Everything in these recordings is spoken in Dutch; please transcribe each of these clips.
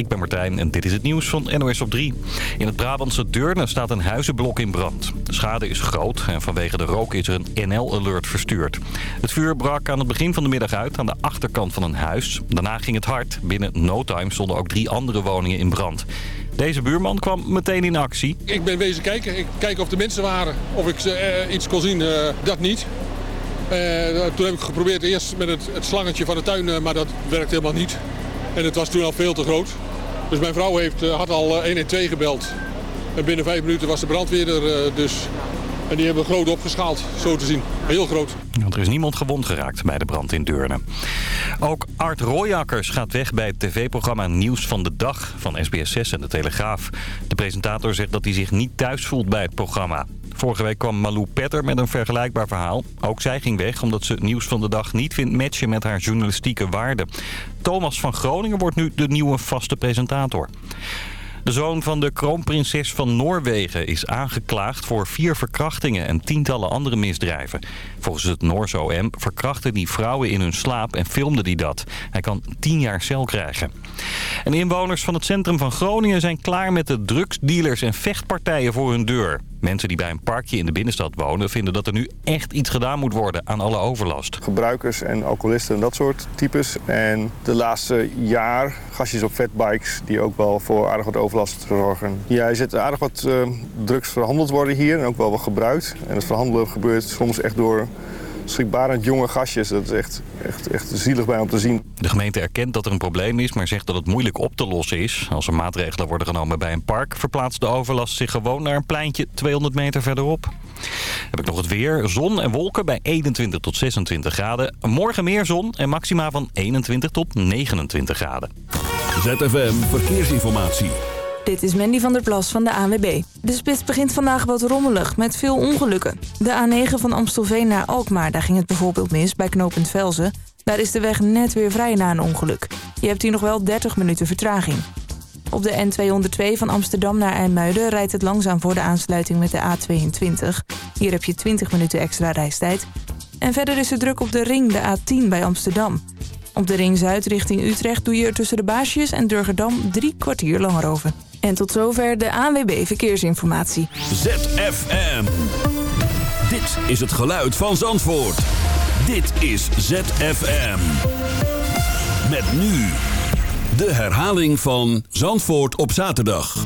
Ik ben Martijn en dit is het nieuws van NOS op 3. In het Brabantse Deurne staat een huizenblok in brand. De schade is groot en vanwege de rook is er een NL-alert verstuurd. Het vuur brak aan het begin van de middag uit aan de achterkant van een huis. Daarna ging het hard. Binnen no time stonden ook drie andere woningen in brand. Deze buurman kwam meteen in actie. Ik ben wezen kijken. Ik kijk of de mensen waren. Of ik uh, iets kon zien. Uh, dat niet. Uh, toen heb ik geprobeerd eerst met het, het slangetje van de tuin, maar dat werkte helemaal niet. En het was toen al veel te groot. Dus mijn vrouw heeft, eh, had al 112 eh, gebeld. En binnen vijf minuten was de brandweer er eh, dus. En die hebben groot opgeschaald, zo te zien. Heel groot. Want er is niemand gewond geraakt bij de brand in Deurne. Ook Art Royakkers gaat weg bij het tv-programma Nieuws van de Dag van SBS6 en De Telegraaf. De presentator zegt dat hij zich niet thuis voelt bij het programma. Vorige week kwam Malou Petter met een vergelijkbaar verhaal. Ook zij ging weg omdat ze Nieuws van de Dag niet vindt matchen met haar journalistieke waarden. Thomas van Groningen wordt nu de nieuwe vaste presentator. De zoon van de kroonprinses van Noorwegen is aangeklaagd voor vier verkrachtingen en tientallen andere misdrijven. Volgens het Noorse OM verkrachtte die vrouwen in hun slaap en filmde die dat. Hij kan tien jaar cel krijgen. En inwoners van het centrum van Groningen zijn klaar met de drugsdealers en vechtpartijen voor hun deur. Mensen die bij een parkje in de binnenstad wonen vinden dat er nu echt iets gedaan moet worden aan alle overlast. Gebruikers en alcoholisten en dat soort types. En de laatste jaar gastjes op fatbikes die ook wel voor aardig wat overlast zorgen. Ja, je ziet aardig wat uh, drugs verhandeld worden hier en ook wel wat gebruikt. En het verhandelen gebeurt soms echt door schrikbarend jonge gastjes. Dat is echt, echt, echt zielig bij om te zien. De gemeente erkent dat er een probleem is, maar zegt dat het moeilijk op te lossen is. Als er maatregelen worden genomen bij een park... verplaatst de overlast zich gewoon naar een pleintje 200 meter verderop. Heb ik nog het weer. Zon en wolken bij 21 tot 26 graden. Morgen meer zon en maxima van 21 tot 29 graden. ZFM Verkeersinformatie. Dit is Mandy van der Plas van de ANWB. De spits begint vandaag wat rommelig, met veel ongelukken. De A9 van Amstelveen naar Alkmaar, daar ging het bijvoorbeeld mis bij knooppunt Velzen. Daar is de weg net weer vrij na een ongeluk. Je hebt hier nog wel 30 minuten vertraging. Op de N202 van Amsterdam naar IJmuiden rijdt het langzaam voor de aansluiting met de A22. Hier heb je 20 minuten extra reistijd. En verder is er druk op de ring, de A10 bij Amsterdam. Op de ring Zuid richting Utrecht doe je er tussen de Baasjes en Durgerdam drie kwartier langer over. En tot zover de ANWB Verkeersinformatie. ZFM. Dit is het geluid van Zandvoort. Dit is ZFM. Met nu de herhaling van Zandvoort op zaterdag.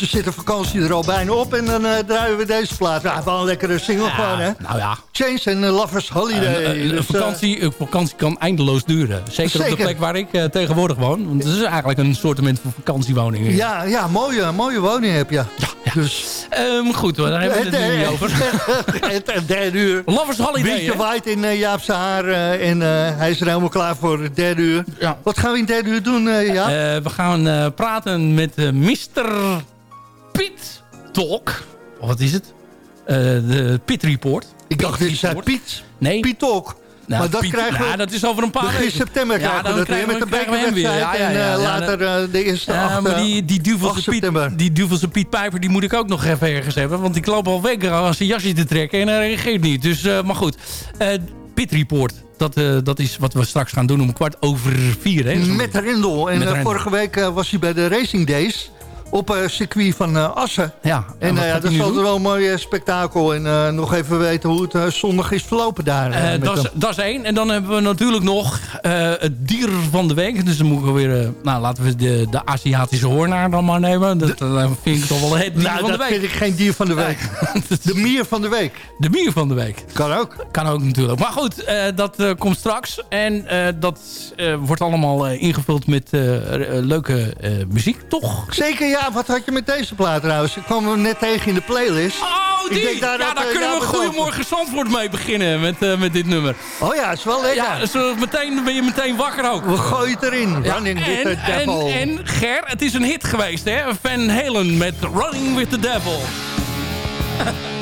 Ondertussen zit de vakantie er al bijna op en dan uh, draaien we deze plaat. Ja, wel een lekkere single ja, gewoon, hè? Nou ja. Change en Lovers Holiday. Een, dus, vakantie, een vakantie kan eindeloos duren. Zeker, zeker. op de plek waar ik tegenwoordig woon. Want het is eigenlijk een soort van vakantiewoning. Hier. Ja, ja mooie, mooie woning heb je. Ja, ja. Dus, um, goed, daar hebben we het nu niet over. het derde uur. Lovers Holiday. Windje waait in Jaapse haar en hij is er helemaal klaar voor het derde uur. Ja. Wat gaan we in het derde uur doen, ja? we gaan praten met Mr. Piet Talk. Of wat is het? Uh, de Pit Report. Ik dacht, dit zei Piet. Nee. Piet Talk. Nou, maar dat Piet, krijgen we... Ja, dat is over een paar weken. september ja, krijgen we dat weer met de bekerwedstrijd. Ja, ja, ja, en uh, later uh, de eerste ja, acht, maar die, die, duvelse Piet, die duvelse Piet Pijper, die moet ik ook nog even ergens hebben. Want ik loop al weken aan zijn jasje te trekken en hij reageert niet. Dus, maar goed. Pit Report. Dat, uh, dat is wat we straks gaan doen om kwart over vier. Hè? Met Rendel. En Met Rendel. vorige week was hij bij de Racing Days op uh, circuit van uh, Assen. Ja, en, en uh, dat is altijd wel een mooi spektakel. En nog even weten hoe het zondag is verlopen daar. dat is één. En dan hebben we natuurlijk nog het dier van de week. Dus dan moeten we weer... nou, laten we de, de Aziatische hoornaar dan maar nemen. Dat de, vind ik toch wel het dier nou, van de week. dat vind ik geen dier van de week. de mier van de week. De mier van de week. Kan ook. Kan ook natuurlijk. Maar goed, dat komt straks. En dat wordt allemaal ingevuld met leuke muziek, toch? Zeker, ja. Wat had je met deze plaat trouwens? Ik kwam hem net tegen in de playlist. Oh, die! Denk daar ja, daar kunnen we Goedemorgen Zandvoort mee beginnen met, uh, met dit nummer. Oh ja, is wel lekker. Ja, zo meteen ben je meteen wakker ook. We gooien het erin. Ja, Running en, with the Devil. En, en Ger, het is een hit geweest hè. Van Halen met Running with the Devil.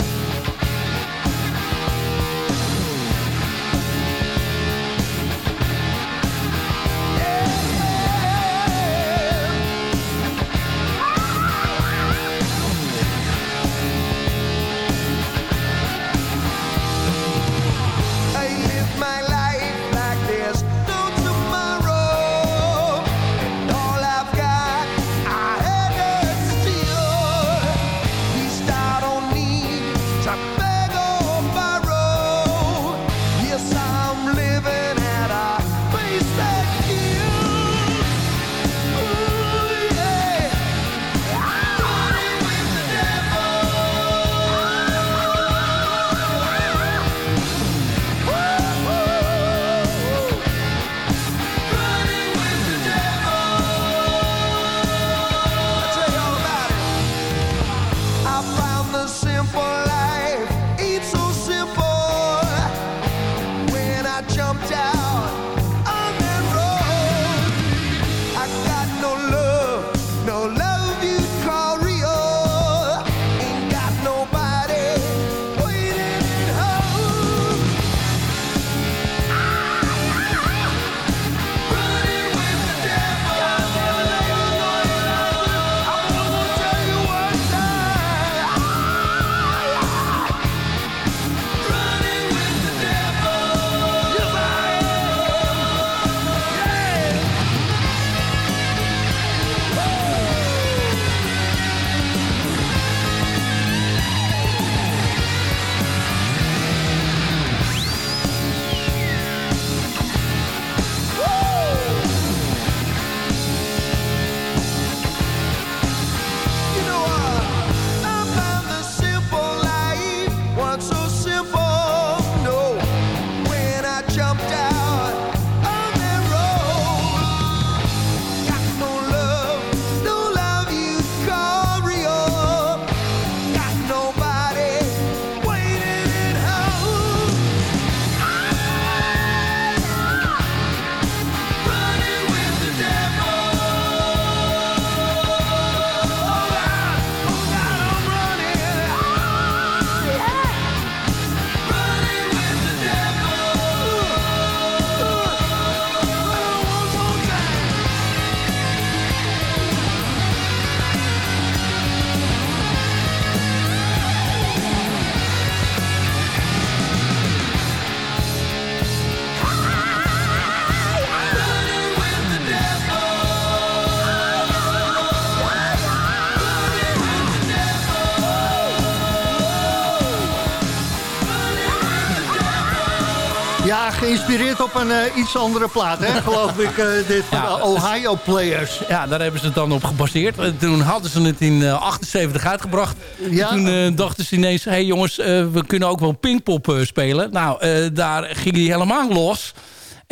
geïnspireerd op een iets andere plaat, hè, geloof ik. dit van de Ohio Players. Ja, daar hebben ze het dan op gebaseerd. Toen hadden ze het in 78 uitgebracht. Ja. Toen dachten ze ineens, hé hey jongens, we kunnen ook wel Pinkpop spelen. Nou, daar ging hij helemaal los.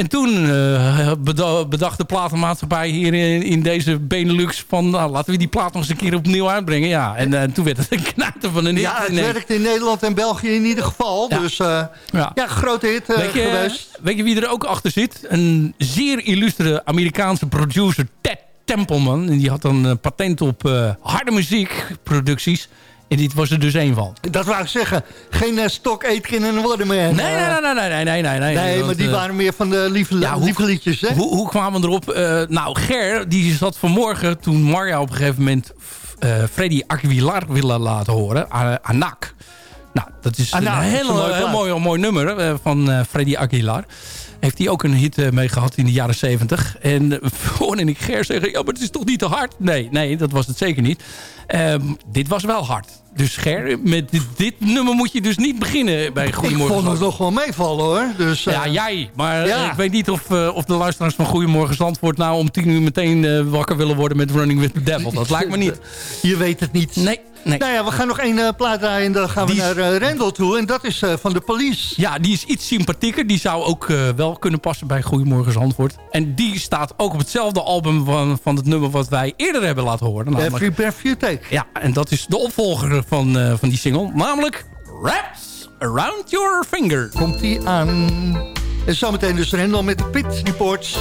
En toen uh, bedacht de platenmaatschappij hier in, in, deze Benelux van... Nou, laten we die plaat nog eens een keer opnieuw uitbrengen. Ja, en uh, toen werd het een knijter van een hit. Ja, het werkt in Nederland en België in ieder geval. Ja. Dus uh, ja. ja, grote hit weet je, geweest. Weet je wie er ook achter zit? Een zeer illustere Amerikaanse producer, Ted Templeman. En die had een patent op harde muziekproducties. En dit was er dus één van. Dat wou ik zeggen. Geen uh, stok, Aitken en Waterman. Nee, nee, nee, nee, nee, nee, nee. Nee, nee maar die uh, waren meer van de lieve, ja, lieve liedjes, hè? Hoe, hoe kwamen we erop? Uh, nou, Ger, die zat vanmorgen toen Marja op een gegeven moment... Freddy Aguilar willen laten horen. Anak. Nou, dat is een heel, heel, mooi, mooi nummer van Freddy Aguilar heeft hij ook een hit mee gehad in de jaren 70. En hoorde ik Ger zeggen, ja, maar het is toch niet te hard? Nee, nee, dat was het zeker niet. Um, dit was wel hard. Dus Ger, met dit, nummer moet je dus niet beginnen bij Goedemorgen. Ik vond het nog wel meevallen hoor. Dus, uh... Ja, jij. Maar ja. ik weet niet of, uh, of de luisteraars van Goedemorgen Zandvoort... nou om tien uur meteen uh, wakker willen worden met Running with the Devil. Dat lijkt me niet. Je weet het niet. Nee. Nee. Nou ja, we gaan nog één uh, plaat draaien en dan gaan we naar uh, Rendel toe. En dat is uh, van de Police. Ja, die is iets sympathieker. Die zou ook wel kunnen passen bij Goedemorgen Zandvoort. En die staat ook op hetzelfde album van, van het nummer wat wij eerder hebben laten horen. Namelijk, Every Breath You Take. Ja, en dat is de opvolger van, van die single. Namelijk Wraps Around Your Finger. Komt die aan. En zometeen dus Rendel met de Pit Reports.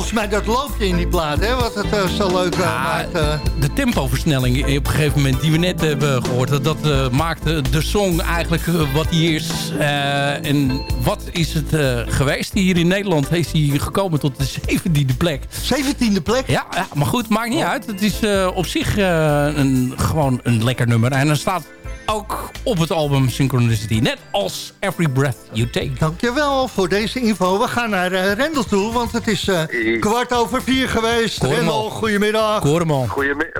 Volgens mij dat loopje in die plaat, hè, wat het zo leuk ja, maakt. De tempoversnelling op een gegeven moment die we net hebben gehoord... dat, dat maakte de song eigenlijk wat hij is. en wat is het geweest hier in Nederland? Heeft hij gekomen tot de zeventiende plek. Zeventiende plek? Ja, ja, maar goed, maakt niet oh. uit. Het is op zich een, gewoon een lekker nummer. En er staat ook op het album Synchronicity. Net als Every Breath You Take. Dankjewel voor deze info. We gaan naar uh, Rendel toe, want het is uh, kwart over vier geweest. Rendel, goedemiddag.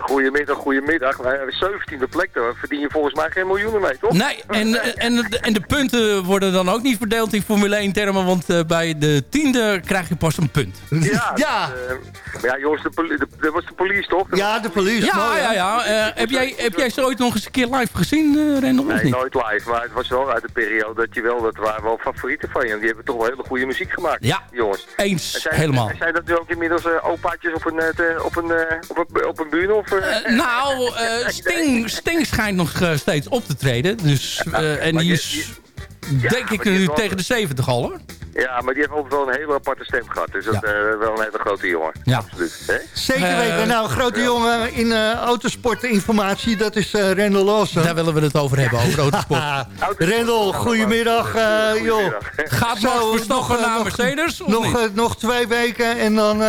Goedemiddag, goedemiddag. Wij hebben 17e plek, daar verdien je volgens mij geen miljoenen mee, toch? Nee, en, en, en de punten worden dan ook niet verdeeld in Formule 1 termen, want uh, bij de tiende krijg je pas een punt. Ja, ja. Dus, ja jongens, de dat was de police, toch? Ja, de police. Ja, ja, ja. heb, jij, heb jij ze ooit nog eens een keer live gezien? Uh, Nee, nooit live. Maar het was wel uit de periode dat je wel, dat waren wel favorieten van je. Die hebben toch wel hele goede muziek gemaakt. Ja, jongens. eens. helemaal. Zijn dat nu ook inmiddels uh, opaatjes op een, uh, op een, op een, op een? Of, nou, Sting, Sting schijnt nog steeds op te treden. Dus, en die is, denk ik, nu tegen de 70 al hoor. Ja, maar die heeft altijd wel een hele aparte stem gehad. Dus dat is uh, wel een hele grote jongen. Ja. Absoluut. Hè? Zeker weten. Uh, nou, een grote jongen in uh, autosportinformatie, dat is uh, Rendel Lawson. Daar willen we het over hebben, over autosport. Rendel, goedemiddag. joh. Gaat Max Verstappen naar Mercedes? Nog, nog twee weken en dan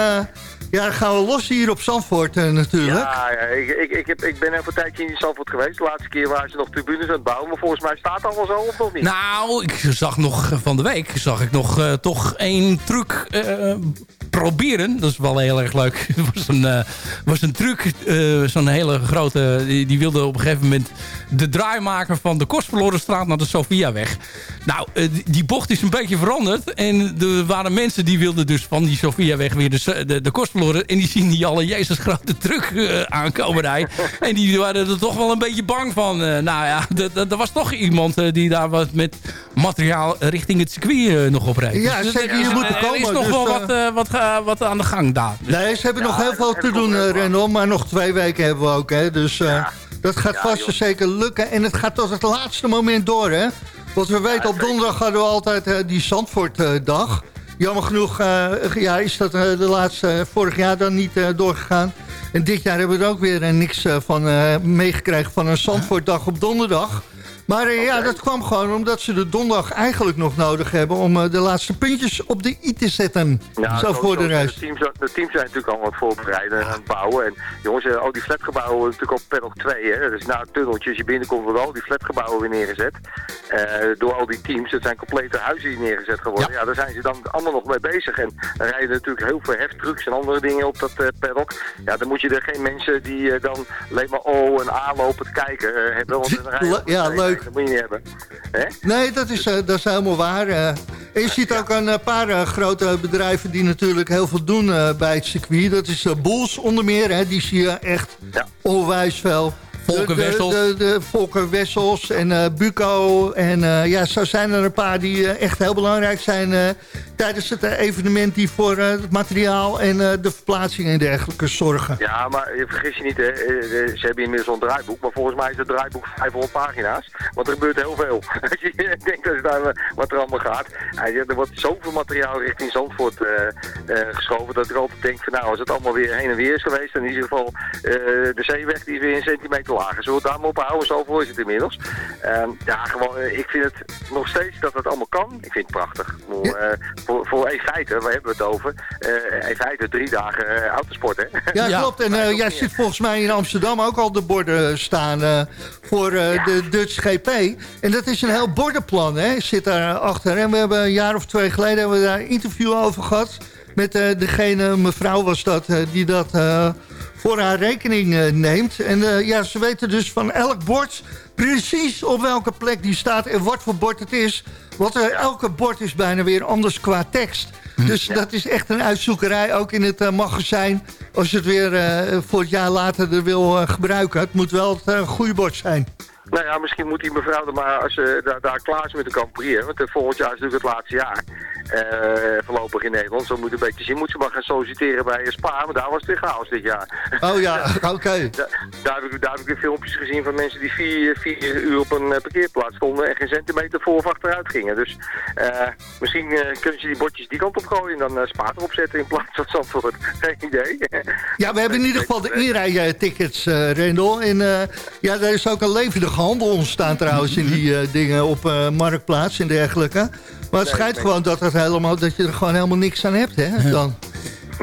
ja, dan gaan we los hier op Zandvoort uh, natuurlijk. Ja, ja ik, ik, ik, heb, ik ben even een tijdje in Zandvoort geweest. De laatste keer waren ze nog tribunes aan het bouwen. Maar volgens mij staat het al zo of nog niet? Nou, ik zag nog van de week zag ik nog uh, toch één truc uh, proberen. Dat is wel heel erg leuk. Het was een, uh, was een truc. Zo'n hele grote... Die, die, wilde op een gegeven moment de draaimaker van de Kostverlorenstraat naar de Sofiaweg. Nou, die bocht is een beetje veranderd. En er waren mensen die wilden dus van die Sofiaweg weer de, de, de en die zien die alle Jezus grote truck uh, aankomen rijden. en die waren er toch wel een beetje bang van. Nou ja, er was toch iemand die daar wat met materiaal richting het circuit nog op rijdt. Ja, dus, zeker. Hier moeten komen. Er is nog dus, wel wat, wat, wat aan de gang daar. Dus. Nee, ze hebben nog heel veel te doen, Renault. Maar nog twee weken hebben we ook. Hè, dus ja. dat gaat vast en zeker lukken. En het gaat tot het laatste moment door, hè? Want we weten, op donderdag hadden we altijd die Zandvoortdag. Jammer genoeg uh, ja, is dat uh, de laatste, uh, vorig jaar dan niet doorgegaan. En dit jaar hebben we er ook weer niks van meegekregen van een Zandvoortdag op donderdag. Maar eh, ja, dat kwam gewoon omdat ze de donderdag eigenlijk nog nodig hebben... om eh, de laatste puntjes op de i te zetten. Ja, zo voor de reis. De teams, de teams zijn natuurlijk al wat voorbereiden en aan het bouwen. En jongens, eh, al die flatgebouwen natuurlijk op paddock 2. Hè? Dus na het tunneltje, je binnenkomt, worden al die flatgebouwen weer neergezet. door al die teams. Het zijn complete huizen die neergezet geworden. Ja. daar zijn ze dan allemaal nog mee bezig. En dan rijden natuurlijk heel veel heftrucks en andere dingen op dat uh, paddock. Ja, dan moet je er geen mensen die dan alleen maar O en A lopen te kijken hebben. Want dan ja, leuk dat moet je niet hebben. Nee, dat is, uh, dat is helemaal waar. Uh, en je ziet ook een paar uh, grote bedrijven die natuurlijk heel veel doen bij het circuit. Dat is Boels onder meer, hè, die zie je echt ja. onwijs veel. Volker Wessels. De, de, de Volker Wessels en uh, Buco. En uh, ja, zo zijn er een paar die uh, echt heel belangrijk zijn tijdens het evenement... die voor het materiaal en de verplaatsing en dergelijke zorgen. Ja, maar je vergis je niet, hè. ze hebben inmiddels een draaiboek. Maar volgens mij is het draaiboek 500 pagina's. Want er gebeurt heel veel. Als je denkt dat daar, wat er allemaal gaat. er wordt zoveel materiaal richting Zandvoort geschoven... dat ik altijd denk van nou, als het allemaal weer heen en weer is geweest... dan in ieder geval de zeeweg die is weer een centimeter lager. Zullen we daar maar op houden? Zoveel is het inmiddels. Uh, ja, gewoon, eh, ik vind het nog steeds dat het allemaal kan. Ik vind het prachtig. Ja. Voor, voor feite, waar hebben we het over? Uh, in feite drie dagen autosport, hè? Ja, ja. klopt. En jij ziet volgens mij in Amsterdam ook al de borden staan voor ja. de Dutch GP. En dat is een heel bordenplan, hè? Zit daar achter. En we hebben een jaar of twee geleden hebben we daar een interview over gehad. Met degene, mevrouw was dat, die dat voor haar rekening uh, neemt. En uh, ja, ze weten dus van elk bord precies op welke plek die staat en wat voor bord het is. Want uh, elke bord is bijna weer anders qua tekst. Hm. Dus dat is echt een uitzoekerij, ook in het magazijn. Als je het weer voor het jaar later er wil gebruiken. Het moet wel het goede bord zijn. Nou ja, misschien moet die mevrouw er maar, als ze daar, daar klaar is met de Grand want volgend jaar is natuurlijk het laatste jaar. voorlopig in Nederland. Zo moet een beetje zien. Moet ze maar gaan solliciteren bij Spa, maar daar was het weer chaos dit jaar. Oh ja, oké. daar, heb ik, daar heb ik weer filmpjes gezien van mensen die vier, vier uur op een parkeerplaats stonden en geen centimeter voor of achteruit gingen. Dus misschien kunnen ze die bordjes die kant op gooien en dan Spa erop zetten in plaats van Zandvoort. Geen idee. Ja, we hebben in ieder geval de inrijtickets, uh, Rendel. En uh, ja, daar is ook een levendige handel ontstaan trouwens in die uh, dingen op Marktplaats en dergelijke. Maar het schijnt gewoon dat, het helemaal, dat je er gewoon helemaal niks aan hebt, hè, dan.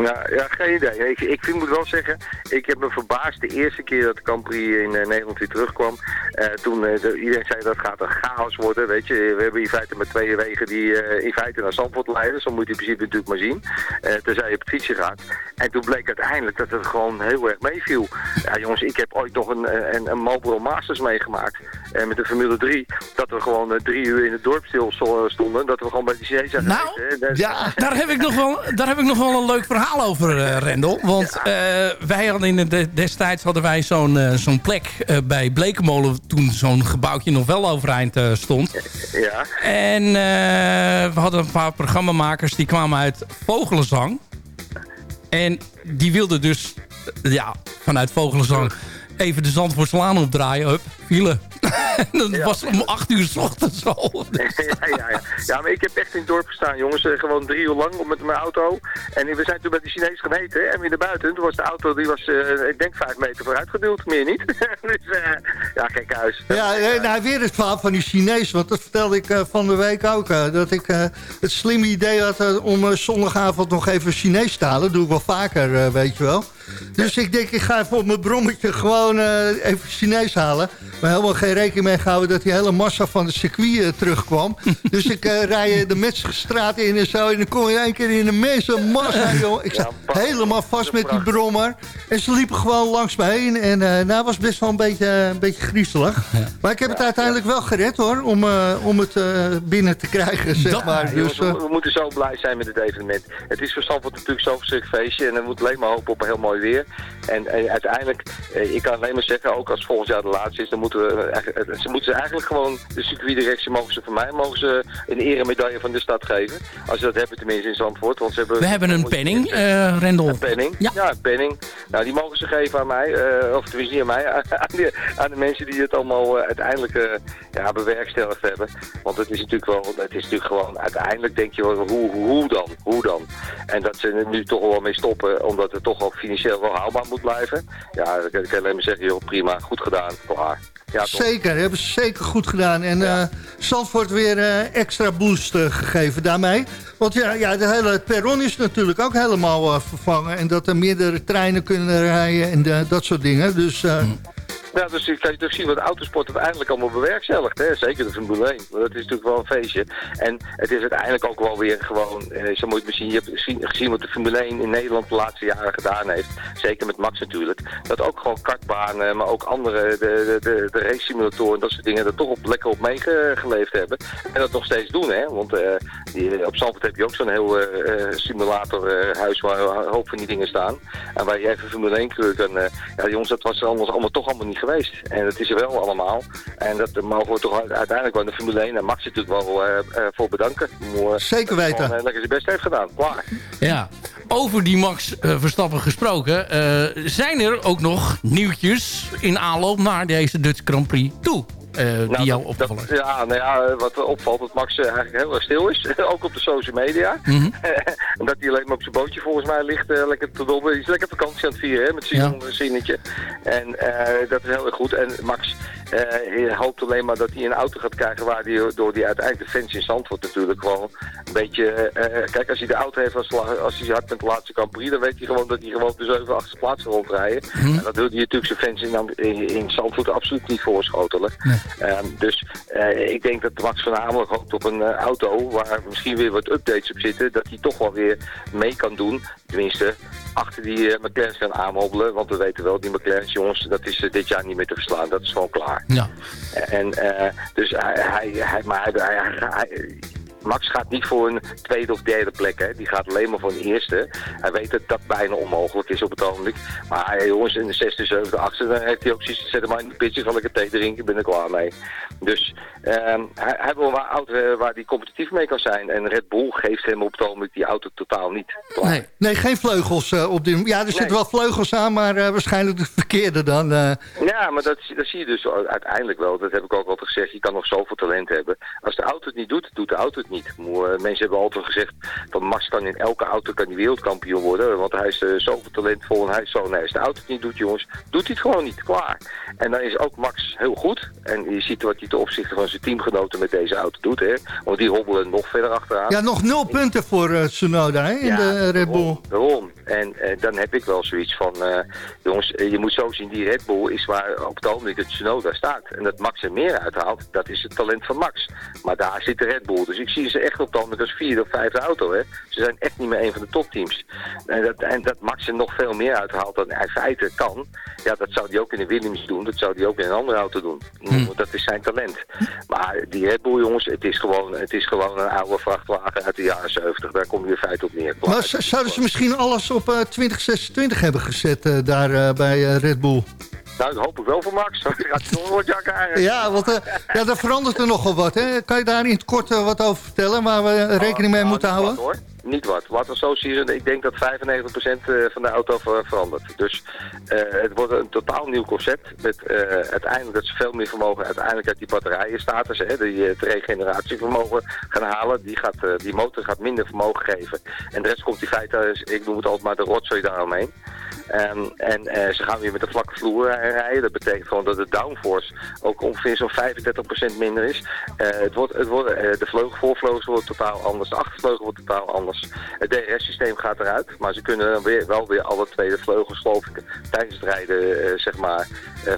Ja, ja, geen idee. Ik, ik moet wel zeggen, ik heb me verbaasd de eerste keer dat Campri in uh, Nederland weer terugkwam. Uh, toen uh, iedereen zei dat gaat een chaos worden, weet je. We hebben in feite met twee wegen die in feite naar Zandvoort leiden. Zo moet je in principe natuurlijk maar zien. tenzij je fietsje gaat. En toen bleek uiteindelijk dat het gewoon heel erg meeviel. Ja jongens, ik heb ooit nog een, een, een Marlboro Masters meegemaakt. Met de Formule 3. Dat we gewoon drie uur in het dorp stil stonden. Dat we gewoon bij de Chinezen Nou, ja, daar heb, ik nog wel, daar heb ik nog wel een leuk verhaal over, uh, Rendel. Want uh, wij hadden in de, destijds hadden wij zo'n uh, zo'n plek bij Blekenmolen... toen zo'n gebouwtje nog wel overeind stond. Ja. En we hadden een paar programmamakers die kwamen uit Vogelenzang. En die wilden dus ja, vanuit Vogelenzang even de Zandvoortslaan opdraaien. Hup, file. dat was om acht uur s ochtends al. ja, ja, ja. ja, maar ik heb echt in het dorp gestaan, jongens. Uh, gewoon drie uur lang met mijn auto. En we zijn toen met de Chinees gaan eten. En weer naar buiten. Toen was de auto, die was, uh, ik denk vijf meter vooruit geduwd. Meer niet. dus uh, ja, kijk huis. Ja, nou, weer het verhaal van die Chinees. Want dat vertelde ik van de week ook. dat ik het slimme idee had om zondagavond nog even Chinees te halen. Dat doe ik wel vaker, weet je wel. Dus ik denk, ik ga even op mijn brommetje gewoon even Chinees halen. Maar helemaal geen rekening mee gehouden dat die hele massa van de circuit uh, terugkwam. dus ik uh, rij de Metzgerstraat in en zo. En dan kom je één keer in een mensenmassa, joh. Ik zat helemaal vast met die brommer. En ze liepen gewoon langs me heen. En uh, nou was best wel een beetje, een beetje griezelig. Maar ik heb het uiteindelijk wel gered, hoor. Om, om het binnen te krijgen, zeg maar. Dus, we, we, moeten zo blij zijn met het evenement. Het is voor Stamford natuurlijk zo'n verschrikkelijk feestje. En we moeten alleen maar hopen op een heel mooi weer. En uiteindelijk, ik kan alleen maar zeggen, ook als volgend jaar de laatste is... dan moeten we ze moeten ze eigenlijk gewoon de circuitdirectie mogen ze voor mij mogen ze een eremedaille van de stad geven. Als ze dat hebben tenminste in Zandvoort. Want ze hebben, We hebben een penning, uh, Rendel. Een penning, ja. ja. een penning. Nou, die mogen ze geven aan mij, uh, of tenminste niet aan mij, aan de, aan de mensen die het allemaal uh, uiteindelijk ja, bewerkstelligd hebben. Want het is natuurlijk wel, het is natuurlijk gewoon, uiteindelijk denk je wel, hoe, hoe dan, hoe dan? En dat ze er nu toch wel mee stoppen, omdat het toch ook financieel wel haalbaar moet blijven. Ja, dan kan ik alleen maar zeggen, joh, prima, goed gedaan, klaar. Ja, zeker, hebben ze zeker goed gedaan. En ja. uh, Zandvoort weer uh, extra boost uh, gegeven daarmee. Want ja, ja, de hele perron is natuurlijk ook helemaal vervangen. En dat er meerdere treinen kunnen rijden en de, dat soort dingen. Dus... Mm. Ja, dus je kan je toch zien wat autosport uiteindelijk allemaal bewerkstelligt. Hè? Zeker de Formule 1. Dat is natuurlijk wel een feestje. En het is uiteindelijk ook wel weer gewoon, eh, zo moet je misschien, je hebt gezien, wat de Formule 1 in Nederland de laatste jaren gedaan heeft. Zeker met Max natuurlijk. Dat ook gewoon kartbanen, maar ook andere, de, de, de, race simulatoren, dat soort dingen, er toch op, lekker op meegeleefd hebben. En dat nog steeds doen, hè. Want uh, die, op Zandvoort heb je ook zo'n heel uh, simulatorhuis waar een hoop van die dingen staan. En waar je even Formule 1 kun kan, ja jongens, dat was anders allemaal toch allemaal niet geweest. En dat is er wel allemaal. En dat mogen we toch uiteindelijk wel de Formule 1 en Max natuurlijk wel uh, voor bedanken. Moe, Zeker weten. Gewoon, uh, lekker zijn best heeft gedaan. Klaar. Ja. Over die Max Verstappen gesproken. zijn er ook nog nieuwtjes in aanloop naar deze Dutch Grand Prix toe? Nou, die jou opgevallen Ja, nou ja, wat opvalt dat Max eigenlijk heel erg stil is. ook op de social media. Mm -hmm. en dat hij alleen maar op zijn bootje volgens mij ligt. Uh, lekker te dobben. Hij is lekker vakantie aan het vieren hè, met zijn ja. zinnetje. En dat is heel erg goed. En Max hoopt alleen maar dat hij een auto gaat krijgen... waar hij door die uiteindelijk de fans in Zandvoort natuurlijk gewoon een beetje... kijk, als hij de auto heeft als, als hij hard met de laatste Grand dan weet hij gewoon dat hij gewoon de 7 8 plaats rondrijden. -hmm. En dat wil hij natuurlijk zijn fans in, in, in Zandvoort absoluut niet voorschotelen. Nee. Um, dus ik denk dat Max voornamelijk hoopt op een auto waar misschien weer wat updates op zitten. Dat hij toch wel weer mee kan doen. Tenminste, achter die uh, McLaren gaan aanhobbelen. Want we weten wel, die McLaren jongens, dat is dit jaar niet meer te verslaan. Dat is gewoon klaar. Ja. En dus hij, hij, hij, maar hij, hij, hij Max gaat niet voor een tweede of derde plek. Hè. Die gaat alleen maar voor een eerste. Hij weet dat dat bijna onmogelijk is op het ogenblik. Maar hey, jongens, in de zesde, zevende, achtste, dan heeft hij ook zoiets. Zet hem maar in de pitje, zal ik het thee drinken, ik ben er klaar mee. Dus ehm, hij, hij wil een auto waar hij competitief mee kan zijn. En Red Bull geeft hem op het ogenblik die auto totaal niet. Nee, nee, geen vleugels uh, op die... Ja, er zitten wel vleugels aan, maar uh, waarschijnlijk de verkeerde dan. Uh... Ja, maar dat, dat zie je dus uiteindelijk wel. Dat heb ik ook altijd gezegd. Je kan nog zoveel talent hebben. Als de auto het niet doet, doet de auto het niet. Mensen hebben altijd gezegd, van Max kan in elke auto kan die wereldkampioen worden. Want hij is zoveel talentvol en hij is zo... Nee, als de auto het niet doet, jongens, doet hij het gewoon niet. Klaar. En dan is ook Max heel goed. En je ziet wat hij ten opzichte van zijn teamgenoten met deze auto doet. Hè? Want die hobbelen nog verder achteraan. Ja, nog nul punten voor uh, Tsunoda hè, in ja, de Red Bull. Daarom. En uh, dan heb ik wel zoiets van... Uh, jongens, je moet zo zien, die Red Bull is waar op het ogenblik het Tsunoda staat. En dat Max er meer uithaalt, dat is het talent van Max. Maar daar zit de Red Bull. Dus ik zie ze echt op het ogenblik als vierde of vijfde auto. Hè. Ze zijn echt niet meer een van de topteams. En dat, en dat Max er nog veel meer uithaalt dan hij feiten kan... Ja, dat zou hij ook in de Williams doen. Dat zou hij ook in een andere auto doen. Hmm. Dat is zijn talent. Maar die Red Bull, jongens, het is gewoon, het is gewoon een oude vrachtwagen uit de jaren 70. Daar komt weer feit op neer. Maar zouden ze misschien alles op uh, 2026 hebben gezet uh, daar uh, bij Red Bull? Nou, dat hoop ik wel voor Max. ja, want uh, ja, daar verandert er nogal wat. Hè? Kan je daar in het kort uh, wat over vertellen waar we rekening mee nou, moeten houden? Wat, hoor. Niet wat. Wat zien, ik denk dat 95% van de auto verandert. Dus uh, het wordt een totaal nieuw concept. Met uiteindelijk dat ze veel meer vermogen uiteindelijk uit die batterijenstatus, hè, die het regeneratievermogen gaan halen. Die, gaat, die motor gaat minder vermogen geven. En de rest komt in feite, ik noem het altijd maar de rotzooi daaromheen. Um, en uh, ze gaan weer met de vlakke vloer rijden. Dat betekent gewoon dat de downforce ook ongeveer zo'n 35% minder is. Uh, het wordt, het wordt, de vleugel, voorvleugels worden totaal anders. De achtervleugel wordt totaal anders. Het DRS-systeem gaat eruit. Maar ze kunnen dan weer, wel weer alle twee de vleugels, tijdens het rijden zeg maar,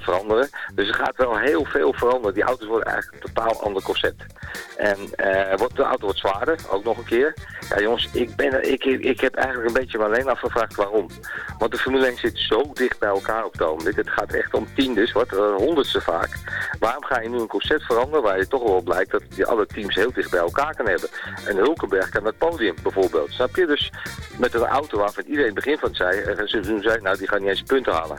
veranderen. Dus er gaat wel heel veel veranderen. Die auto's worden eigenlijk een totaal ander concept. En wordt, de auto wordt zwaarder, ook nog een keer. Ja jongens, ik, ben, ik, ik heb eigenlijk een beetje alleen afgevraagd waarom. Want de 1 zit zo dicht bij elkaar op het ogenblik. Het gaat echt om tiendes, wat uh, honderdste vaak. Waarom ga je nu een concept veranderen waar je toch wel blijkt dat die alle teams heel dicht bij elkaar kan hebben? En Hulkenberg kan het podium bijvoorbeeld. Snap je? Dus met een auto waarvan iedereen begin van zei, uh, ze zei, nou die gaan niet eens punten halen.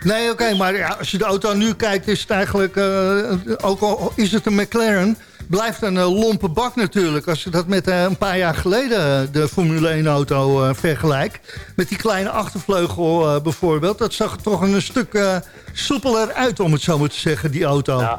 Nee, oké, maar ja, als je de auto nu kijkt is het eigenlijk, uh, ook al is het een McLaren blijft een uh, lompe bak natuurlijk. Als je dat met uh, een paar jaar geleden uh, de Formule 1-auto vergelijkt. Met die kleine achtervleugel bijvoorbeeld. Dat zag er toch een stuk soepeler uit, om het zo maar te zeggen, die auto.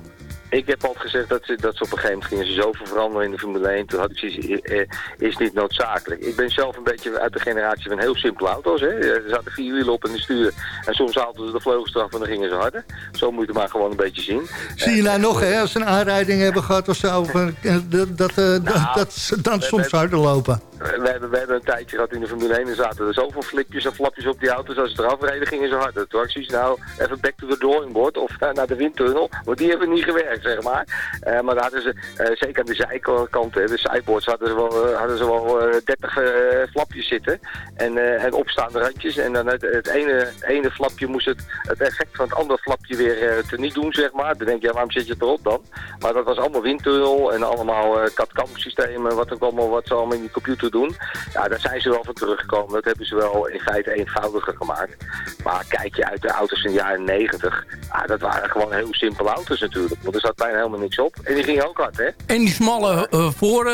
Ik heb altijd gezegd dat ze, dat ze op een gegeven moment gingen ze zoveel veranderen in de Formule 1. Toen had ik zoiets, eh, is niet noodzakelijk. Ik ben zelf een beetje uit de generatie van heel simpele auto's. Hè. Er zaten vier wielen op in de stuur. En soms haalden ze de vleugels eraf en dan gingen ze harder. Zo moet je het maar gewoon een beetje zien. Zie je nou nog, hè, als ze een aanrijding hebben gehad of zo, eh, dat, dat, uh, nou, dat, ze dan soms harder lopen. We hebben, we hebben een tijdje gehad in de Formule 1 en zaten er zoveel flipjes en flapjes op die auto's. Als ze eraf reden, gingen ze. Toen had ik nou, even back to the drawing board of naar de windtunnel. Want die hebben niet gewerkt zeg maar. Uh, maar daar hadden ze, uh, zeker aan de zijkant, de sideboards, hadden ze wel, uh, hadden ze wel 30 flapjes zitten. En, en opstaande randjes. En dan het, het ene, ene flapje moest het, het effect van het andere flapje weer te niet doen, zeg maar. Dan denk je, ja, waarom zit je erop dan? Maar dat was allemaal windtunnel en allemaal CAD-CAM systemen, wat, ook allemaal, wat ze allemaal in die computer doen. Ja, daar zijn ze wel van teruggekomen. Dat hebben ze wel in feite eenvoudiger gemaakt. Maar kijk je uit de auto's in de jaren 90, ah, dat waren gewoon heel simpele auto's natuurlijk. Want er zat bijna helemaal niks op. En die ging ook hard, hè? En die smalle uh, voor, uh,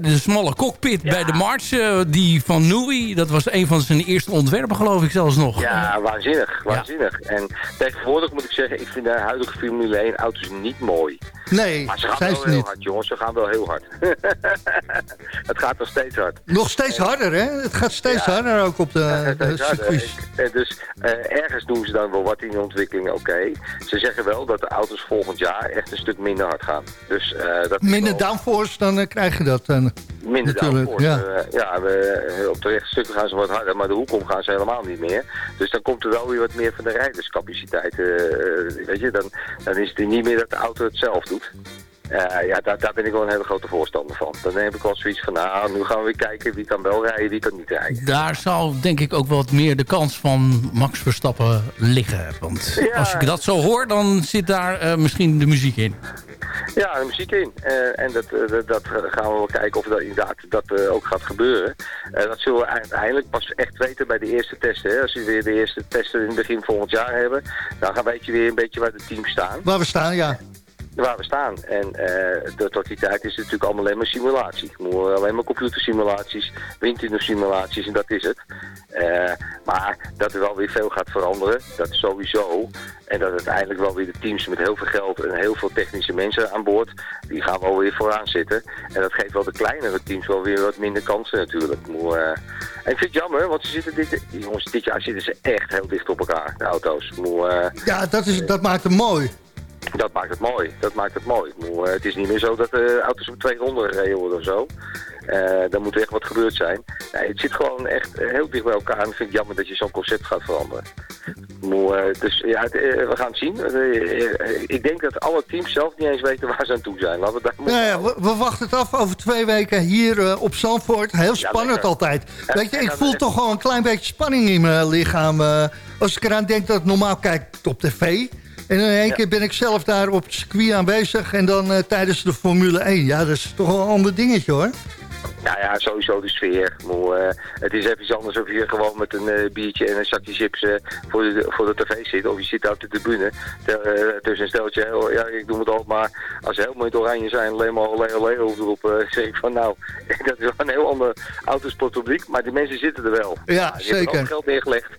de smalle cockpit bij de March, uh, die van Nui, dat was een van zijn eerste ontwerpen, geloof ik zelfs nog. Ja, waanzinnig, waanzinnig. En tegenwoordig moet ik zeggen, ik vind de huidige Formule 1 auto's niet mooi. Nee, maar ze gaan wel heel hard, jongens. Ze gaan wel heel hard. het gaat nog steeds hard. Nog steeds harder, hè? Het gaat steeds harder ook op de, ja, de circuits. Dus uh, ergens doen ze dan wel wat in de ontwikkeling, oké. Ze zeggen wel dat de auto's volgend jaar echt een stuk minder hard gaan. Dus, uh, dat minder wel... downforce, dan uh, krijg je dat. minder downforce. Ja, ja we, op de rechte stukken gaan ze wat harder, maar de hoekom gaan ze helemaal niet meer. Dus dan komt er wel weer wat meer van de rijderscapaciteit. weet je, dan, dan is het niet meer dat de auto het zelf doet. Uh, ja, daar, daar ben ik wel een hele grote voorstander van. Dan heb ik wel zoiets van, nou, nu gaan we weer kijken wie kan wel rijden, wie kan niet rijden. Daar zou denk ik ook wat meer de kans van Max Verstappen liggen. Want als ik dat zo hoor, dan zit daar uh, misschien de muziek in. Ja, de muziek in. en dat, dat gaan we wel kijken of dat inderdaad dat ook gaat gebeuren. dat zullen we uiteindelijk pas echt weten bij de eerste testen. Hè. Als we weer de eerste testen in het begin volgend jaar hebben, dan gaan weet je weer een beetje waar de teams staan. Waar we staan, ja waar we staan. En uh, tot die tijd is het natuurlijk allemaal alleen maar simulatie. Alleen maar computersimulaties, windtunnelsimulaties en dat is het. Uh, maar dat er wel weer veel gaat veranderen, dat sowieso. En dat uiteindelijk wel weer de teams met heel veel geld en heel veel technische mensen aan boord, die gaan wel weer vooraan zitten. En dat geeft wel de kleinere teams wel weer wat minder kansen natuurlijk. Uh, en ik vind het jammer, want ze zitten dit, jongens, dit jaar zitten ze echt heel dicht op elkaar, de auto's. Maar, ja, dat, is, dat maakt het mooi. Dat maakt het mooi. Dat maakt het mooi. Eh, het is niet meer zo dat de auto's op twee ronden gereden worden of zo. Uh, daar moet echt wat gebeurd zijn. Nee, het zit gewoon echt heel dicht bij elkaar. En ik vind het jammer dat je zo'n concept gaat veranderen. Maar, dus ja, we gaan het zien. ik denk dat alle teams zelf niet eens weten waar ze aan toe zijn. Laten we, daar nou ja, we, we, wachten het af over twee weken hier op Zandvoort. Heel spannend altijd. Weet je, ik voel toch gewoon een klein beetje spanning in mijn lichaam. als ik eraan denk dat ik normaal kijk op tv... En in één keer ben ik zelf daar op het circuit aanwezig... en dan uh, tijdens de Formule 1. Ja, dat is toch wel een ander dingetje, hoor. Nou ja, sowieso de sfeer. Maar, uh, het is even anders of je gewoon met een uh, biertje en een zakje chips uh, voor, de, voor de tv zit. Of je zit op de tribune tussen een steltje. Oh, ja, ik doe het al, maar als ze helemaal in het oranje zijn, alleen maar alleen alleen roepen, zeg ik van nou, dat is wel een heel ander autosportpubliek. Maar die mensen zitten er wel. Ja, ja zeker. hebben ook geld neergelegd.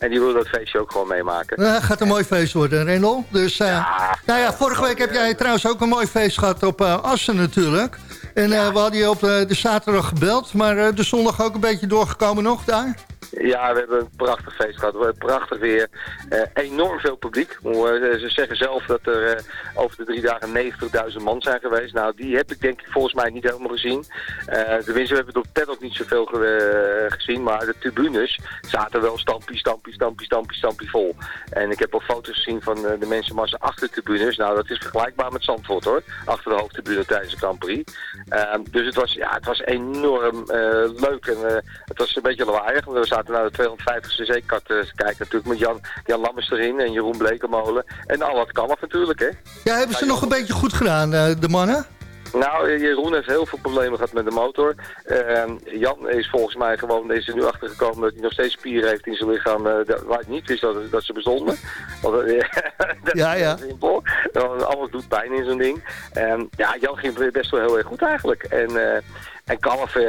En die willen dat feestje ook gewoon meemaken. Het gaat een mooi feest worden, Renol. Dus, ja, nou ja, vorige week heb jij trouwens ook een mooi feest gehad op Assen natuurlijk. En we hadden je op de, zaterdag gebeld, maar de zondag ook een beetje doorgekomen nog daar? Ja, we hebben een prachtig feest gehad. We hebben prachtig weer. Uh, enorm veel publiek. Uh, ze zeggen zelf dat er uh, over de drie dagen 90.000 man zijn geweest. Nou, die heb ik denk ik volgens mij niet helemaal gezien. tenminste, we hebben het op paddock niet zoveel ge gezien. Maar de tribunes zaten wel stampie, stampie, stampie, stampie, stampie vol. En ik heb ook foto's gezien van de mensenmassa achter de tribunes. Nou, dat is vergelijkbaar met Zandvoort hoor. Achter de hoofdtribune tijdens de Grand Prix. dus het was, ja, het was enorm leuk. En het was een beetje lawaaiig. We zaten naar de 250 cc-kat te kijken natuurlijk met Jan, Jan Lammers erin en Jeroen Blekemolen. En al wat kalf natuurlijk, hè. Ja, hebben ze nog een beetje goed gedaan, eh, de mannen? Nou, Jeroen heeft heel veel problemen gehad met de motor. Uh, Jan is volgens mij gewoon is er nu achtergekomen dat hij nog steeds spieren heeft in zijn lichaam. Uh, waar het niet wist dat, dat ze bestonden. Want, uh, dat ja, ja. Is simpel. Alles doet pijn in zo'n ding. Um, ja, Jan ging best wel heel erg goed eigenlijk. En en Kalf uh,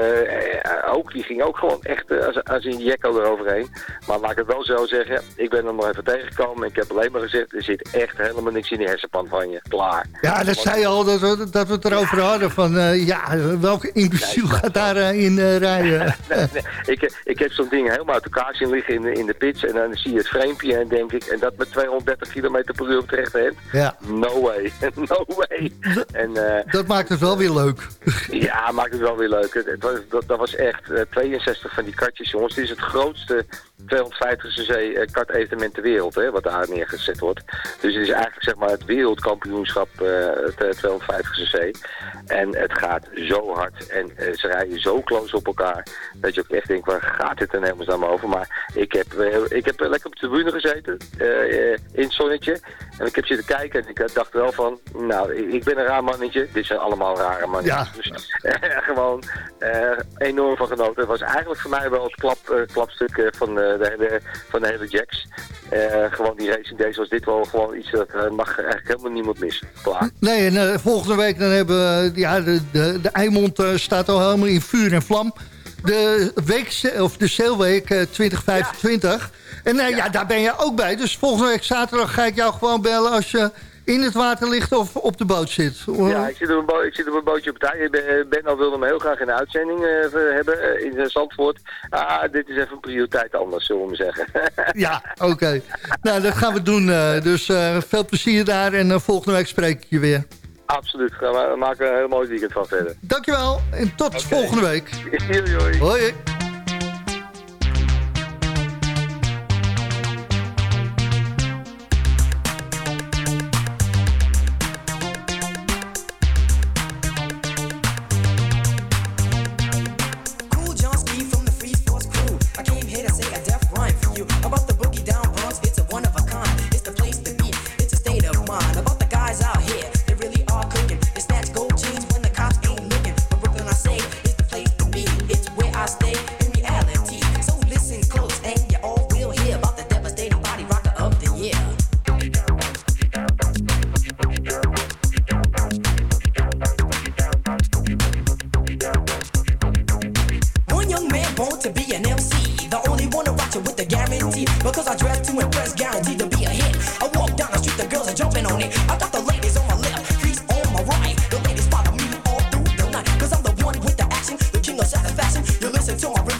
ook, die ging ook gewoon echt uh, als, als een jekko eroverheen. Maar laat ik het wel zo zeggen, ik ben er nog even tegengekomen. Ik heb alleen maar gezegd, er zit echt helemaal niks in die hersenpan van je. Klaar. Ja, dat zei je al, dat we, dat we het erover hadden. Van ja, welke imbeciel nee, gaat daarin uh, rijden? nee, nee, ik, ik heb zo'n ding helemaal uit elkaar zien liggen in de, in de pits. En dan zie je het framepje en denk ik, en dat met 230 km per uur op rechterhand. Ja. No way, no way. En, dat maakt het wel weer leuk. ja, maakt het wel weer leuk. Dat, dat, was echt 62 eh, van die kartjes, jongens. Dit is het grootste 250cc uh, kartevenement ter wereld, hè, wat daar neergezet wordt. Dus het is eigenlijk zeg maar het wereldkampioenschap uh, 250cc. En het gaat zo hard en uh, ze rijden zo close op elkaar, dat je ook echt denkt, waar gaat dit dan helemaal samen over? Maar ik heb, ik heb lekker op de tribune gezeten, in het zonnetje. En ik heb zitten kijken en ik dacht wel van, nou, ik ben een raar mannetje. Dit zijn allemaal rare mannetjes. Ja. Dus gewoon enorm van genoten. Het was eigenlijk voor mij wel het klap, klapstuk van de, de, van de hele Jacks. Uh, gewoon die racing days was dit wel gewoon iets dat uh, mag eigenlijk helemaal niemand missen. Klaar. Nee, en uh, volgende week dan hebben we, ja, de, de, de Eimond staat al helemaal in vuur en vlam. De week, of de Sailweek 2025. En ja. ja. daar ben je ook bij. Dus volgende week zaterdag ga ik jou gewoon bellen als je in het water ligt of op de boot zit? Ja, ik zit op een, ik zit op een bootje op tijd. Ben, al wilde me heel graag in de uitzending uh, hebben uh, in Zandvoort. Ah, dit is even een prioriteit anders, zullen we maar zeggen. ja, oké. Nou, dat gaan we doen. Dus veel plezier daar en volgende week spreek ik je weer. Absoluut. We maken een heel mooi weekend van verder. Dankjewel en tot okay. volgende week. hoi.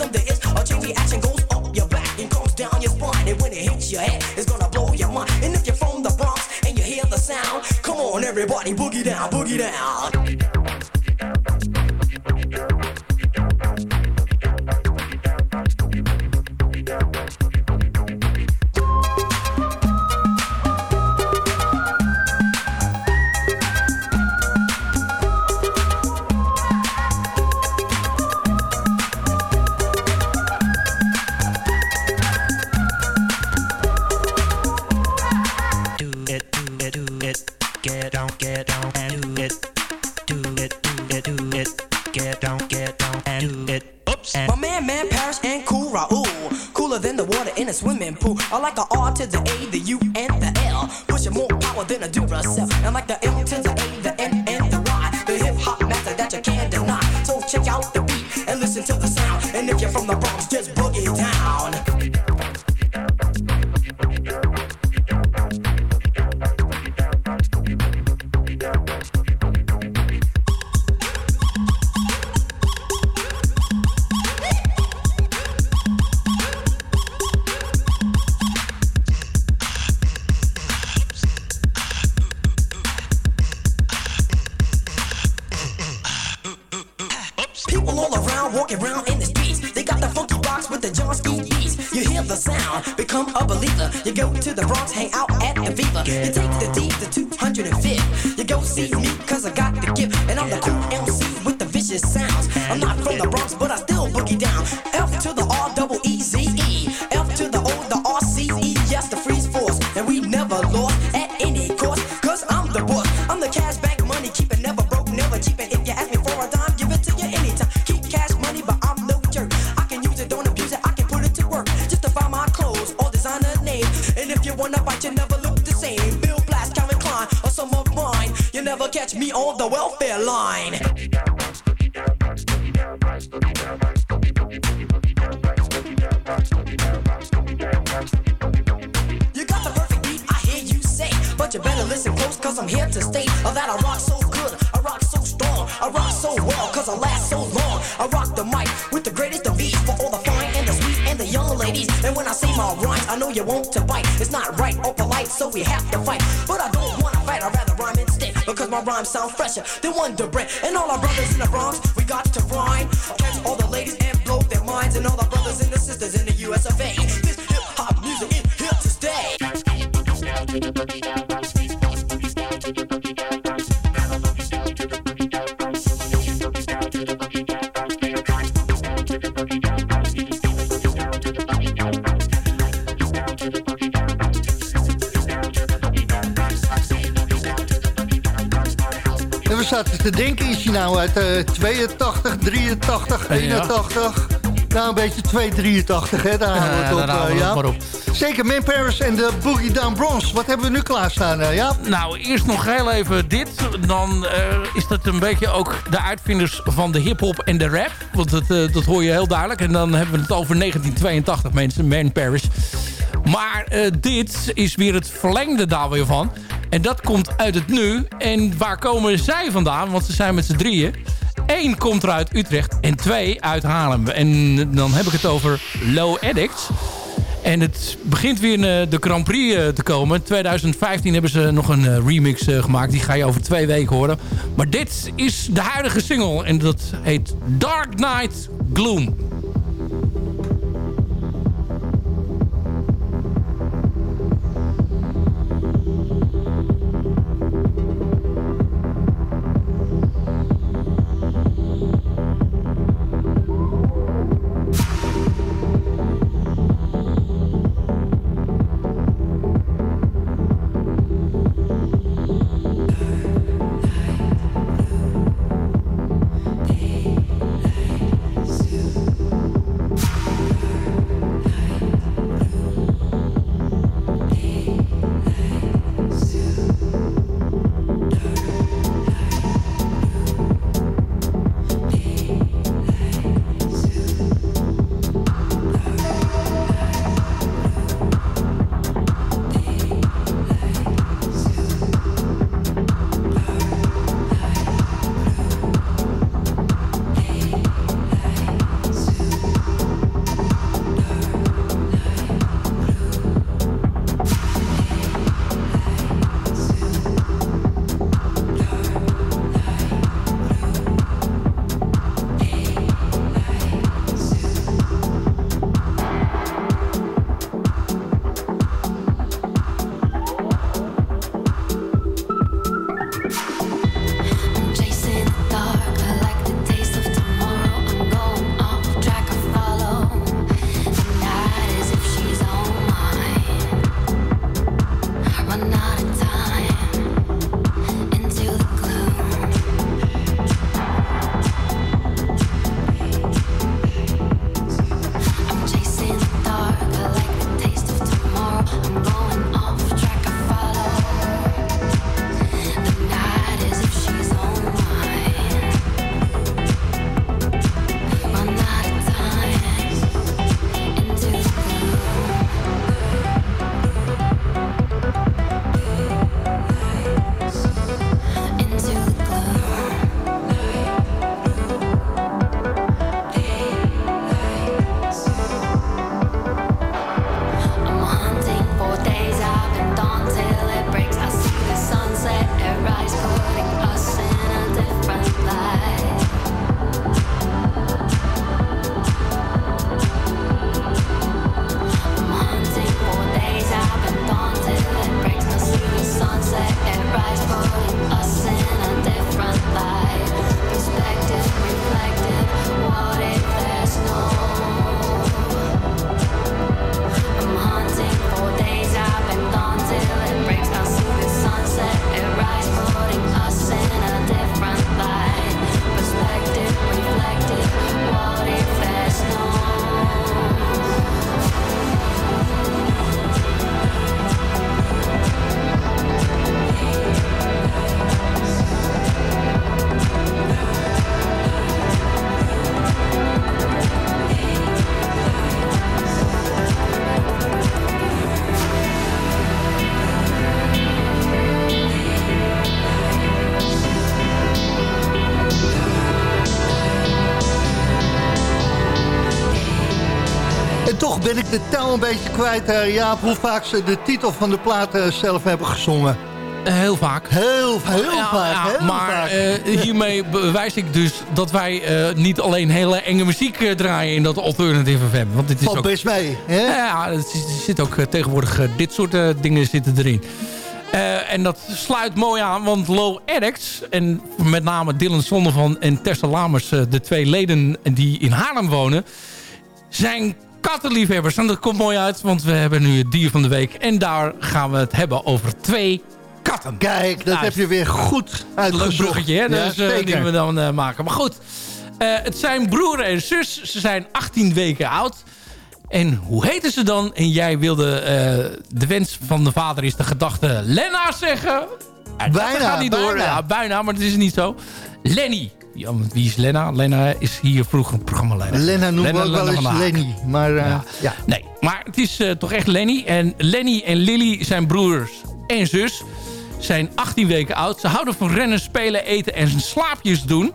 Rhythm, there is a chain reaction. Goes up your back and comes down your spine. And when it hits your head, it's gonna blow your mind. And if you're from the Bronx and you hear the sound, come on everybody, boogie down, boogie down. I like the R to the A, the U, and the L. Pushing more power than a Duracell. The line. You got the perfect beat, I hear you say. But you better listen close, cause I'm here to stay. Oh, that I rock so good, I rock so strong, I rock so well, cause I last so long. I rock the mic with the greatest of ease for all the fine and the sweet and the young ladies. And when I say my rhymes, I know you want to bite. It's not right or polite, so we have to fight. But I rhymes sound fresher than Wonder Bread. And all our brothers in the Bronx, we got to rhyme. Te denken, is hij nou uit eh 82, 83, 81? Nou, een beetje 283, hè? Daar houden we het Ja, op, daar eh, we maar op. Zeker Min Paris en de Boogie Down Bronze. Wat hebben we nu klaarstaan, Jaap? Nou, eerst nog heel even dit. Dan eh, is dat een beetje ook de uitvinders van de hip-hop en de rap. Want dat, dat hoor je heel duidelijk. En dan hebben we het over 1982 mensen, Man Paris. Maar dit is weer het verlengde daar weer van. En dat komt uit het nu. En waar komen zij vandaan? Want ze zijn met z'n drieën. Eén komt er uit Utrecht en twee uit Haarlem. En dan heb ik het over Low Addicts. En het begint weer eh, de Grand Prix eh, te komen. 2015 hebben ze nog een eh, remix gemaakt. Die ga je over twee weken horen. Maar dit is de huidige single. En dat heet Dark Knight Gloom. En toch ben ik de tel een beetje kwijt, uh, Jaap, hoe vaak ze de titel van de plaat uh, zelf hebben gezongen. Heel vaak. Heel, heel ja, vaak. Ja, heel maar vaak. Uh, hiermee bewijs ik dus dat wij uh, niet alleen hele enge muziek uh, draaien in dat alternative FM. Want dit is Valt ook, best mee. Hè? Ja, er zit ook tegenwoordig dit soort dingen zitten erin. en dat sluit mooi aan, want Low Addicts... en met name Dylan Zonnevan en Tessa Lamers... de twee leden die in Haarlem wonen... zijn kattenliefhebbers. En dat komt mooi uit, want we hebben nu het dier van de week. En daar gaan we het hebben over twee katten. Kijk, dat Nou, heb je weer goed uitgezocht. Leuk bruggetje, hè? Ja, dus, uh, die we dan uh, maken. Maar goed, uh, het zijn broer en zus. Ze zijn 18 weken oud. En hoe heten ze dan? En jij wilde de wens van de vader is de gedachte Lena zeggen. Bijna, dat gaat niet door. bijna. Ja, bijna, maar het is niet zo. Lenny. Ja, want wie is Lena? Lena is hier vroeger een programmaleider. Lena noemen we ook wel eens. Lenny. Maar uh, Ja. ja. Nee, maar het is uh, toch echt Lenny. En Lenny en Lily zijn broers en zus. Zijn 18 weken oud. Ze houden van rennen, spelen, eten en slaapjes doen.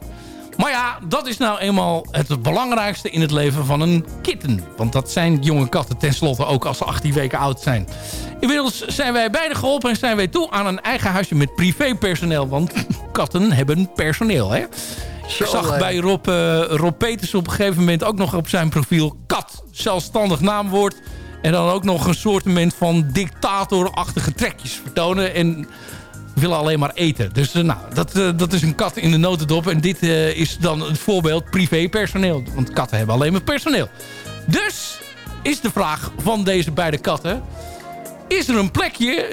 Maar ja, dat is nou eenmaal het belangrijkste in het leven van een kitten. Want dat zijn jonge katten tenslotte ook als ze 18 weken oud zijn. Inmiddels zijn wij beide geholpen en zijn wij toe aan een eigen huisje met privépersoneel. Want katten hebben personeel, hè? Ik zag bij Rob, uh, Rob Peters op een gegeven moment ook nog op zijn profiel... kat, zelfstandig naamwoord. En dan ook nog een soortement van dictatorachtige trekjes vertonen. En willen alleen maar eten. Dus uh, nou, dat, uh, dat is een kat in de notendop. En dit is dan het voorbeeld privépersoneel. Want katten hebben alleen maar personeel. Dus is de vraag van deze beide katten... is er een plekje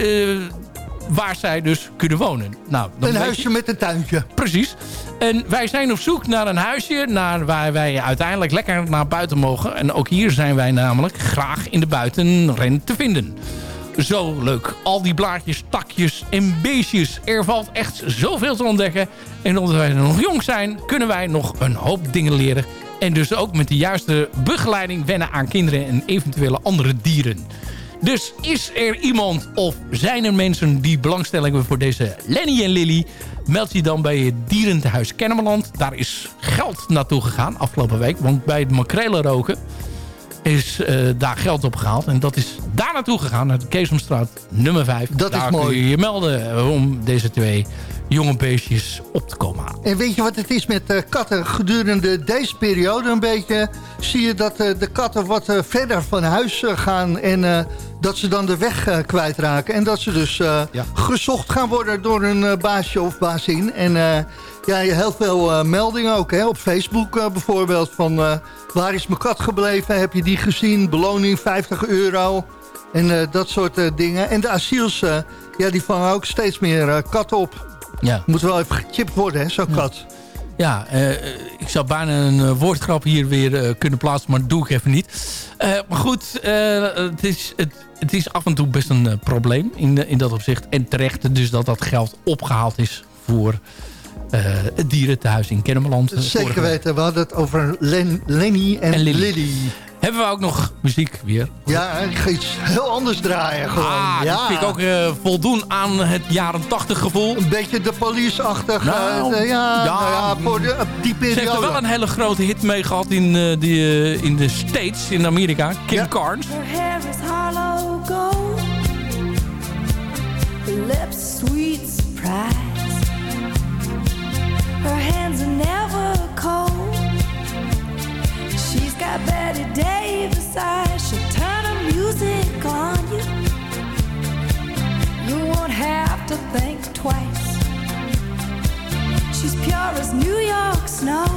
waar zij dus kunnen wonen? Nou, Een huisje je- met een tuintje. Precies. En wij zijn op zoek naar een huisje naar waar wij uiteindelijk lekker naar buiten mogen. En ook hier zijn wij namelijk graag in de buitenren te vinden. Zo leuk. Al die blaadjes, takjes en beestjes. Er valt echt zoveel te ontdekken. En omdat wij nog jong zijn, kunnen wij nog een hoop dingen leren. En dus ook met de juiste begeleiding wennen aan kinderen en eventuele andere dieren. Dus is er iemand of zijn er mensen die belangstelling hebben voor deze Lenny en Lily... meld je dan bij het dierentehuis Kennemerland. Daar is geld naartoe gegaan afgelopen week. Want bij het makrelen roken is eh, daar geld opgehaald. En dat is daar naartoe gegaan, naar de Keesomstraat nummer 5. Dat is daar mooi. kun je je melden om deze twee jonge beestjes op te komen halen. En weet je wat het is met eh, katten? Gedurende deze periode een beetje zie je dat eh, de katten wat verder van huis gaan. En dat ze dan de weg kwijtraken. En dat ze dus Ja. gezocht gaan worden door een baasje of baasin. En ja, je heel veel eh, meldingen ook hè, op Facebook eh, bijvoorbeeld. Van eh, waar is mijn kat gebleven? Heb je die gezien? Beloning 50 euro. En dat soort dingen. En de asiels, ja, die vangen ook steeds meer katten op. Ja. Moet wel even gechipt worden, hè, zo'n kat. Ja, ik zou bijna een eh, woordgrap hier weer kunnen plaatsen, maar dat doe ik even niet. Maar goed, het, is, het, het is af en toe best een probleem in, in dat opzicht. En terecht dus dat dat geld opgehaald is voor het dierentehuis in Kennemerland. eh, vorige Zeker weten, we hadden het over Len, Lenny en, En Lily. Lily. Hebben we ook nog muziek weer. Ja, ik ga iets heel anders draaien gewoon. Ah, ja. dat vind ik ook eh, voldoen aan het jaren 80 gevoel. Een beetje de police-achtig. Nou, eh, ja, ja, nou ja, voor de, op die Ze heeft er periode. wel een hele grote hit mee gehad in, eh, die, eh, in de States, in Amerika. Kim Ja. Carnes. Her hair is hollow gold. Her lips sweet surprise. Her hands are never cold. She's got Betty Davis eyes. She'll turn her music on you. You won't have to think twice. She's pure as New York snow.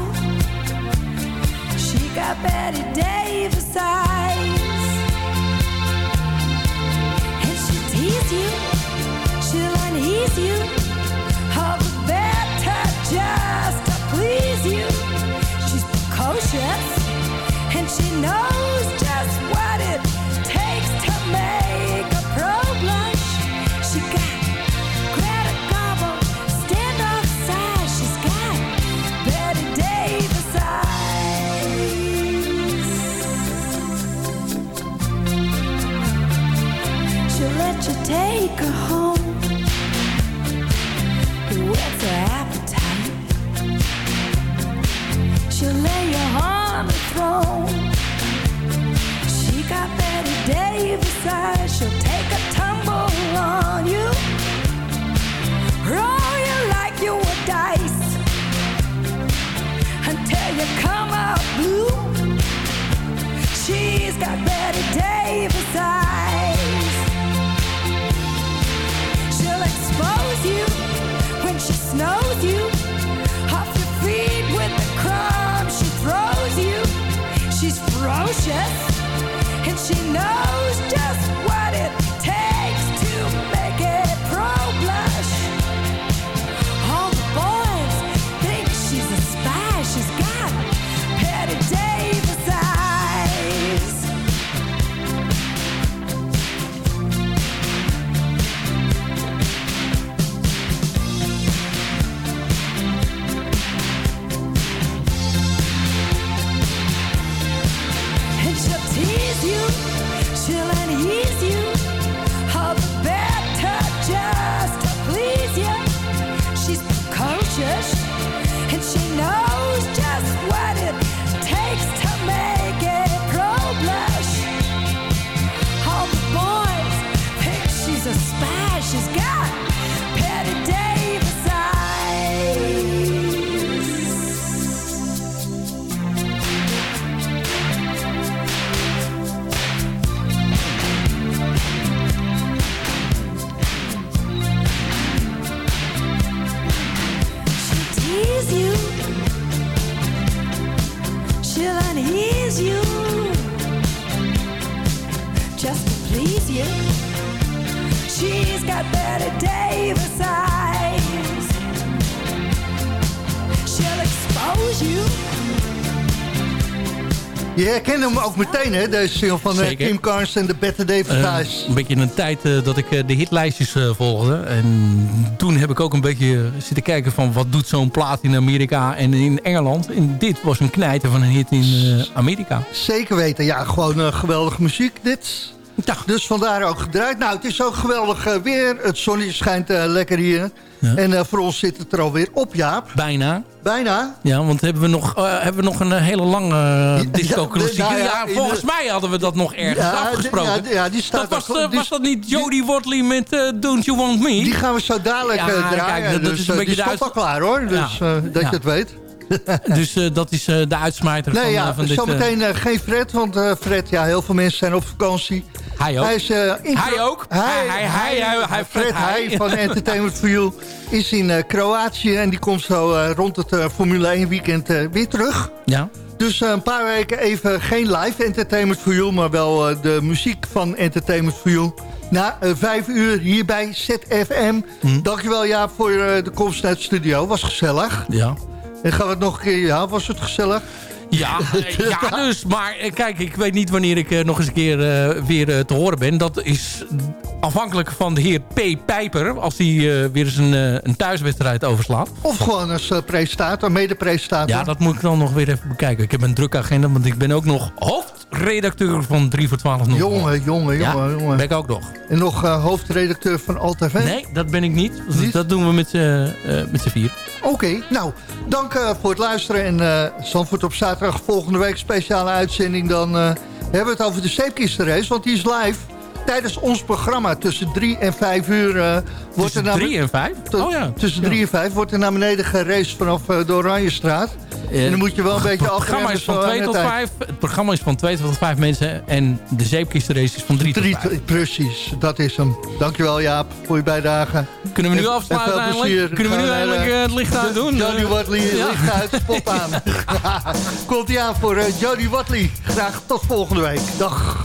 She got Betty Davis eyes. And she'll tease you, she'll unease you. And she knows Hem ook meteen, hè? Deze single van eh, Zeker. Kim Carnes en de Better David Eh, Eyes. een beetje een tijd eh, dat ik eh, de hitlijstjes eh, volgde. En toen heb ik ook een beetje zitten kijken van wat doet zo'n plaat in Amerika en in Engeland. En dit was een knijter van een hit in eh, Amerika. Zeker weten. Ja, gewoon eh, geweldige muziek dit. Dus vandaar ook gedraaid. Nou, het is ook geweldig eh, weer. Het zonnetje schijnt eh, lekker hier. En eh, voor ons zit het er alweer op, Jaap. Bijna. Bijna. Ja, want hebben we nog, hebben we nog een hele lange disco klassieker? nou Ja, ja, in volgens de- mij hadden we dat nog ergens afgesproken. ja, ja, die staat dat was, die- was dat niet Jodie Watley met Don't You Want Me? Die gaan we zo dadelijk draaien. kijk, dat- dat dus, is een beetje die de al klaar, hoor. Dus dat je het weet. Dus eh, dat is eh, de uitsmijter Nee, van, ja, eh, van dit... zometeen eh, geen Fred, want Fred, ja, heel veel mensen zijn op vakantie. Hij ook. Hij, is, in- Hij ook. Hij, Hij- hij- hij- hij- Fred Heij. van Entertainment for You is in Kroatië en die komt zo rond het Formule 1 weekend weer terug. Ja. Dus een paar weken even geen live Entertainment for You, maar wel de muziek van Entertainment for You. Na vijf uur hier bij ZFM. Hm. Dankjewel Jaap voor de komst naar het studio. Was gezellig. Ja. En gaan we het nog een keer... Ja, was het gezellig? Ja, ja, dus. Maar eh, kijk, ik weet niet wanneer ik eh, nog eens een keer eh, weer te horen ben. Dat is afhankelijk van de heer P. Pijper. Als hij weer eens een, een thuiswedstrijd overslaat. Of gewoon als presentator, mede-presentator. Ja, dat moet ik dan nog weer even bekijken. Ik heb een drukke agenda, want ik ben ook nog hoofdredacteur van 3 voor 12 nog. Jongen, jongen, Ja, jongen, jongen. ben ik ook nog. En nog hoofdredacteur van Alt TV? Nee, dat ben ik niet. Dat doen we met z'n met z'n vier. Oké, nou, dank voor het luisteren. En Zandvoort op zaterdag volgende week speciale uitzending. Dan eh, hebben we het over de zeepkistenrace, want die is live. Tijdens ons programma tussen 3 en 5 uur... eh, wordt Tussen er drie en vijf? to- Oh ja. Tussen 3 en 5 wordt er naar beneden geraced vanaf eh, de Oranjestraat. en dan moet je wel een beetje Het programma is van zo aan 2 de tot tijd. 5. Het programma is van 2 tot 5 mensen. En de zeepkistenrace is van 3 tot Drie, 5. precies, dat is hem. Dankjewel Jaap voor je bijdrage. Kunnen we nu En- afsluiten eindelijk? plezier. Kunnen we nu eindelijk eh, eh, het licht aan doen? Jody Watley, Ja. licht uit, spot aan. Komt ie aan voor eh, Jody Watley. Graag tot volgende week. Dag.